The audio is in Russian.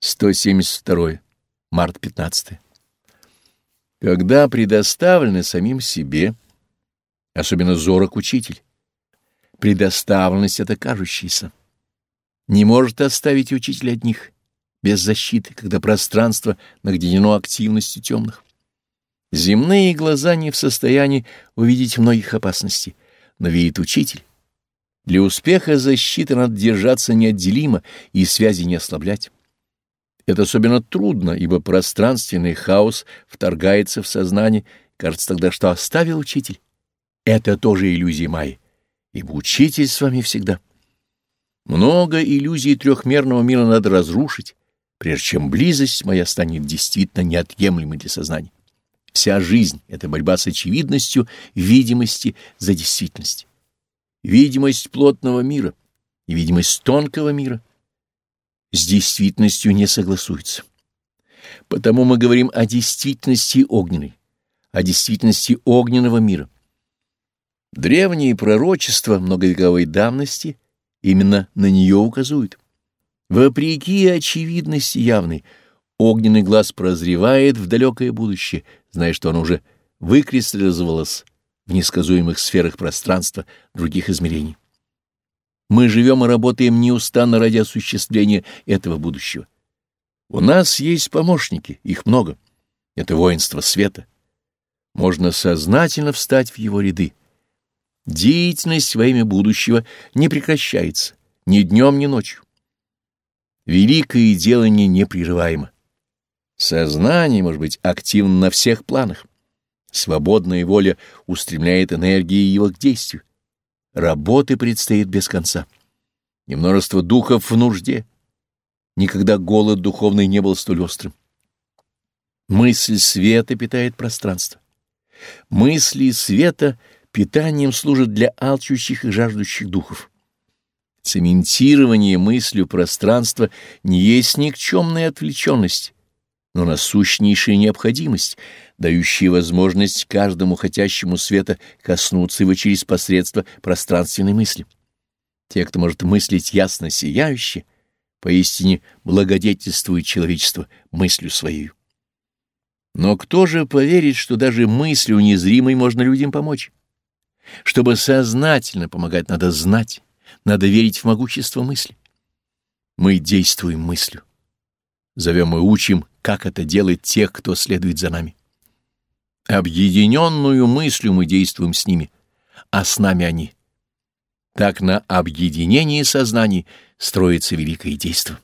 172. Март 15. Когда предоставлены самим себе, особенно зорок учитель, предоставленность это кажущаяся, не может оставить учителя одних, без защиты, когда пространство нагнедено активностью темных. Земные глаза не в состоянии увидеть многих опасностей, но видит учитель. Для успеха защиты надо держаться неотделимо и связи не ослаблять. Это особенно трудно, ибо пространственный хаос вторгается в сознание, кажется тогда, что оставил учитель. Это тоже иллюзия Майи, ибо учитель с вами всегда. Много иллюзий трехмерного мира надо разрушить, прежде чем близость моя станет действительно неотъемлемой для сознания. Вся жизнь — это борьба с очевидностью видимости за действительность. Видимость плотного мира и видимость тонкого мира с действительностью не согласуются. Потому мы говорим о действительности огненной, о действительности огненного мира. Древние пророчества многовековой давности именно на нее указывают. Вопреки очевидности явной, огненный глаз прозревает в далекое будущее, зная, что оно уже выкристаллизовалось в несказуемых сферах пространства других измерений. Мы живем и работаем неустанно ради осуществления этого будущего. У нас есть помощники, их много. Это воинство света. Можно сознательно встать в его ряды. Деятельность во имя будущего не прекращается ни днем, ни ночью. Великое делание непрерываемо. Сознание может быть активно на всех планах. Свободная воля устремляет энергии его к действию. Работы предстоит без конца. И множество духов в нужде. Никогда голод духовный не был столь острым. Мысль света питает пространство. Мысли света питанием служат для алчущих и жаждущих духов. Цементирование мыслью пространства не есть никчемная отвлеченность, но насущнейшая необходимость, дающая возможность каждому хотящему света коснуться его через посредство пространственной мысли. Те, кто может мыслить ясно сияюще, поистине благодетельствует человечество мыслью своей. Но кто же поверит, что даже мыслью незримой можно людям помочь? Чтобы сознательно помогать, надо знать, надо верить в могущество мысли. Мы действуем мыслью. Зовем и учим, как это делает тех, кто следует за нами. Объединенную мыслью мы действуем с ними, а с нами они. Так на объединении сознаний строится великое действие.